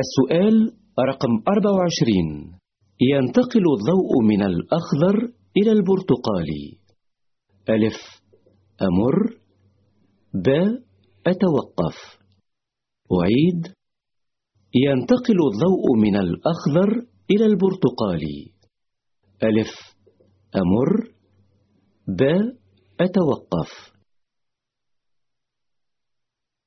السؤال رقم 24 ينتقل الضوء من الأخضر إلى البرتقالي ألف. أمر. ب. أتوقف. أعيد. ينتقل الضوء من الأخضر إلى البرتقالي ألف. أمر. ب. أتوقف.